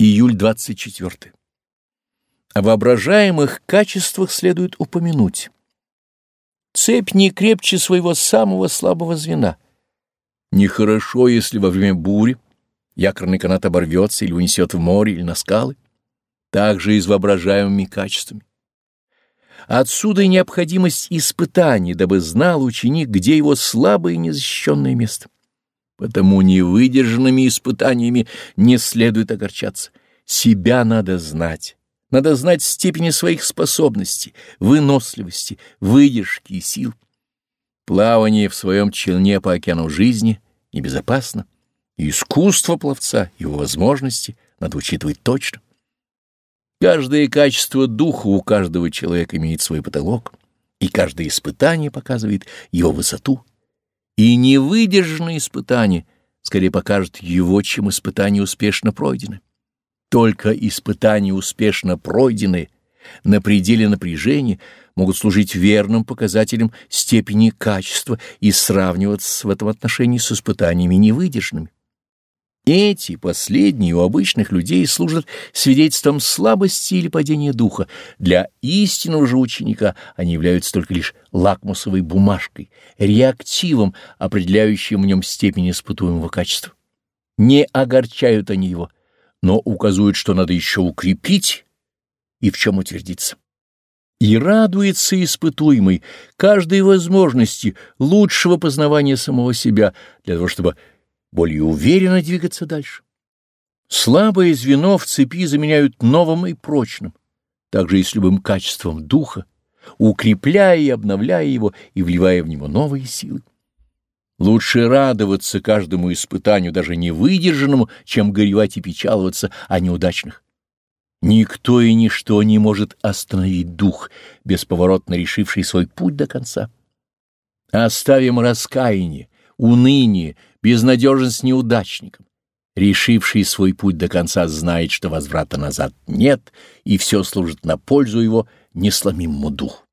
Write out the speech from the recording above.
Июль 24. О воображаемых качествах следует упомянуть. Цепь не крепче своего самого слабого звена. Нехорошо, если во время бури якорный канат оборвется или унесет в море или на скалы. Так же и с воображаемыми качествами. Отсюда и необходимость испытаний, дабы знал ученик, где его слабое и незащищенное место. Потому невыдержанными испытаниями не следует огорчаться. Себя надо знать. Надо знать степени своих способностей, выносливости, выдержки и сил. Плавание в своем челне по океану жизни небезопасно. Искусство пловца, его возможности надо учитывать точно. Каждое качество духа у каждого человека имеет свой потолок, и каждое испытание показывает его высоту и невыдержанное испытание скорее покажет его, чем испытание успешно пройдено. Только испытания успешно пройденные на пределе напряжения могут служить верным показателем степени качества и сравниваться в этом отношении с испытаниями невыдержанными. Эти последние у обычных людей служат свидетельством слабости или падения духа. Для истинного же ученика они являются только лишь лакмусовой бумажкой, реактивом, определяющим в нем степень испытуемого качества. Не огорчают они его, но указывают, что надо еще укрепить и в чем утвердиться. И радуется испытуемый каждой возможности лучшего познавания самого себя для того, чтобы более уверенно двигаться дальше. Слабое звено в цепи заменяют новым и прочным, также и с любым качеством духа, укрепляя и обновляя его и вливая в него новые силы. Лучше радоваться каждому испытанию, даже невыдержанному, чем горевать и печаловаться о неудачных. Никто и ничто не может остановить дух, бесповоротно решивший свой путь до конца. Оставим раскаяние, уныние, безнадежность неудачникам. Решивший свой путь до конца знает, что возврата назад нет, и все служит на пользу его несломимому духу.